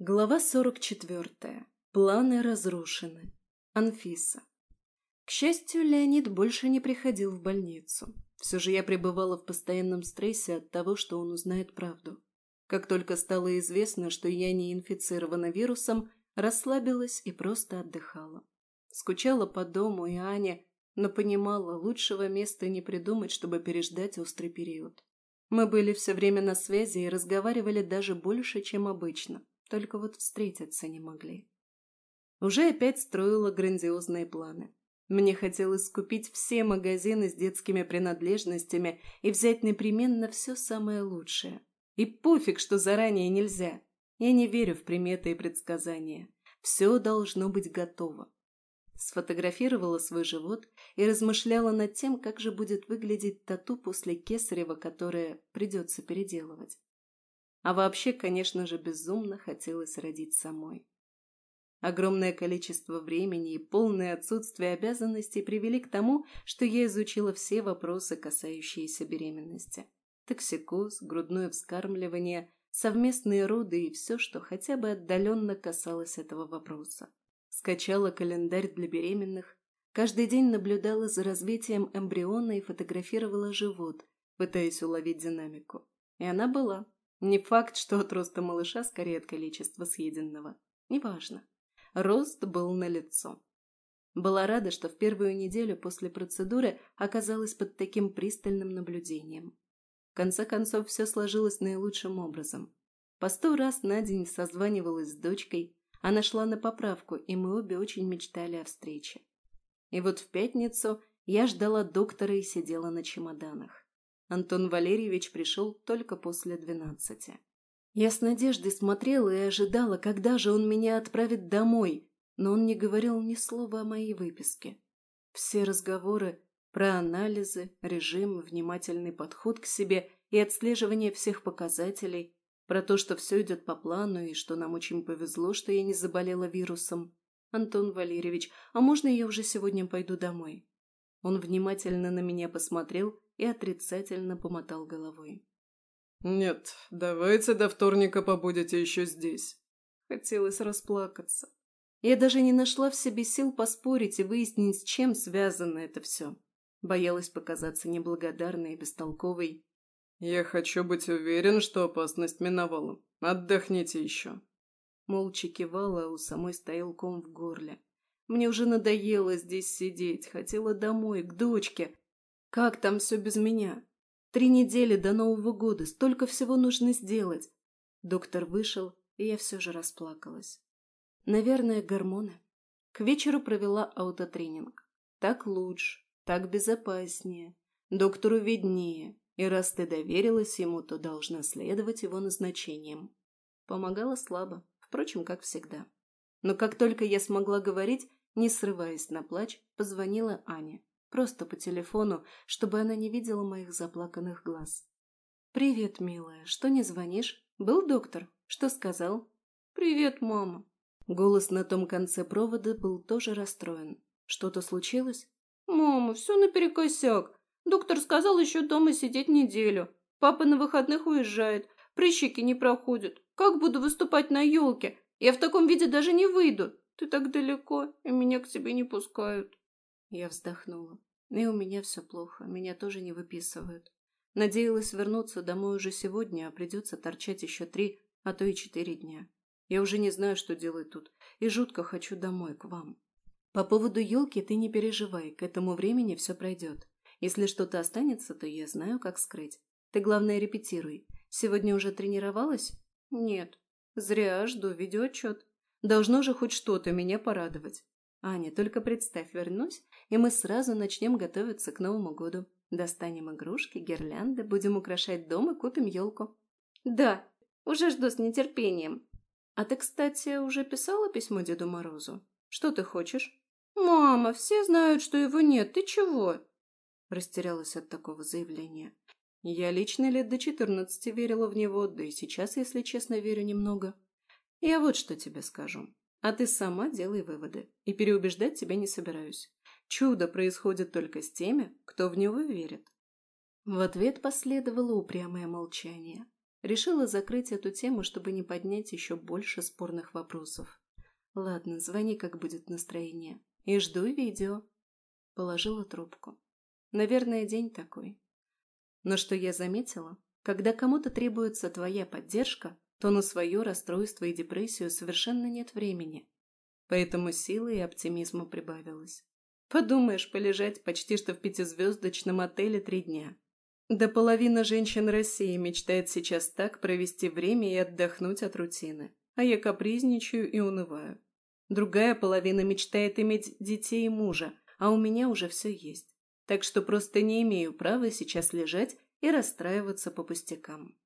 Глава 44. Планы разрушены. Анфиса. К счастью, Леонид больше не приходил в больницу. Все же я пребывала в постоянном стрессе от того, что он узнает правду. Как только стало известно, что я не инфицирована вирусом, расслабилась и просто отдыхала. Скучала по дому и Ане, но понимала, лучшего места не придумать, чтобы переждать острый период. Мы были все время на связи и разговаривали даже больше, чем обычно – только вот встретиться не могли. Уже опять строила грандиозные планы. Мне хотелось купить все магазины с детскими принадлежностями и взять непременно все самое лучшее. И пофиг, что заранее нельзя. Я не верю в приметы и предсказания. Все должно быть готово. Сфотографировала свой живот и размышляла над тем, как же будет выглядеть тату после кесарева, которое придется переделывать. А вообще, конечно же, безумно хотелось родить самой. Огромное количество времени и полное отсутствие обязанностей привели к тому, что я изучила все вопросы, касающиеся беременности. Токсикоз, грудное вскармливание, совместные роды и все, что хотя бы отдаленно касалось этого вопроса. Скачала календарь для беременных, каждый день наблюдала за развитием эмбриона и фотографировала живот, пытаясь уловить динамику. И она была. Не факт, что от роста малыша скорее от количества съеденного. Неважно. Рост был налицо. Была рада, что в первую неделю после процедуры оказалась под таким пристальным наблюдением. В конце концов, все сложилось наилучшим образом. По сто раз на день созванивалась с дочкой, она шла на поправку, и мы обе очень мечтали о встрече. И вот в пятницу я ждала доктора и сидела на чемоданах. Антон Валерьевич пришел только после двенадцати. Я с надеждой смотрела и ожидала, когда же он меня отправит домой, но он не говорил ни слова о моей выписке. Все разговоры про анализы, режим, внимательный подход к себе и отслеживание всех показателей, про то, что все идет по плану и что нам очень повезло, что я не заболела вирусом. Антон Валерьевич, а можно я уже сегодня пойду домой? Он внимательно на меня посмотрел и отрицательно помотал головой. «Нет, давайте до вторника побудете еще здесь». Хотелось расплакаться. Я даже не нашла в себе сил поспорить и выяснить, с чем связано это все. Боялась показаться неблагодарной и бестолковой. «Я хочу быть уверен, что опасность миновала. Отдохните еще». Молча кивала, а у самой стоял ком в горле. Мне уже надоело здесь сидеть, хотела домой, к дочке, как там все без меня? Три недели до Нового года, столько всего нужно сделать. Доктор вышел, и я все же расплакалась. Наверное, гормоны. К вечеру провела аутотренинг. Так лучше, так безопаснее. Доктору виднее, и раз ты доверилась ему, то должна следовать его назначениям. Помогала слабо, впрочем, как всегда. Но как только я смогла говорить, не срываясь на плач, позвонила Аня. Просто по телефону, чтобы она не видела моих заплаканных глаз. «Привет, милая. Что не звонишь? Был доктор? Что сказал?» «Привет, мама». Голос на том конце провода был тоже расстроен. «Что-то случилось?» «Мама, все наперекосяк. Доктор сказал еще дома сидеть неделю. Папа на выходных уезжает. Прыщики не проходят. Как буду выступать на елке? Я в таком виде даже не выйду. Ты так далеко, и меня к тебе не пускают». Я вздохнула. И у меня все плохо, меня тоже не выписывают. Надеялась вернуться домой уже сегодня, а придется торчать еще три, а то и четыре дня. Я уже не знаю, что делать тут, и жутко хочу домой, к вам. По поводу елки ты не переживай, к этому времени все пройдет. Если что-то останется, то я знаю, как скрыть. Ты, главное, репетируй. Сегодня уже тренировалась? Нет. Зря жду видеоотчет. Должно же хоть что-то меня порадовать. Аня, только представь, вернусь, и мы сразу начнем готовиться к Новому году. Достанем игрушки, гирлянды, будем украшать дом и купим елку. Да, уже жду с нетерпением. А ты, кстати, уже писала письмо Деду Морозу? Что ты хочешь? Мама, все знают, что его нет. Ты чего? Растерялась от такого заявления. Я лично лет до четырнадцати верила в него, да и сейчас, если честно, верю немного. Я вот что тебе скажу. А ты сама делай выводы, и переубеждать тебя не собираюсь. Чудо происходит только с теми, кто в него верит. В ответ последовало упрямое молчание. Решила закрыть эту тему, чтобы не поднять еще больше спорных вопросов. Ладно, звони, как будет настроение. И жду видео. Положила трубку. Наверное, день такой. Но что я заметила, когда кому-то требуется твоя поддержка, то на свое расстройство и депрессию совершенно нет времени. Поэтому силы и оптимизма прибавилось. Подумаешь, полежать почти что в пятизвездочном отеле три дня. Да половина женщин России мечтает сейчас так провести время и отдохнуть от рутины, а я капризничаю и унываю. Другая половина мечтает иметь детей и мужа, а у меня уже все есть. Так что просто не имею права сейчас лежать и расстраиваться по пустякам.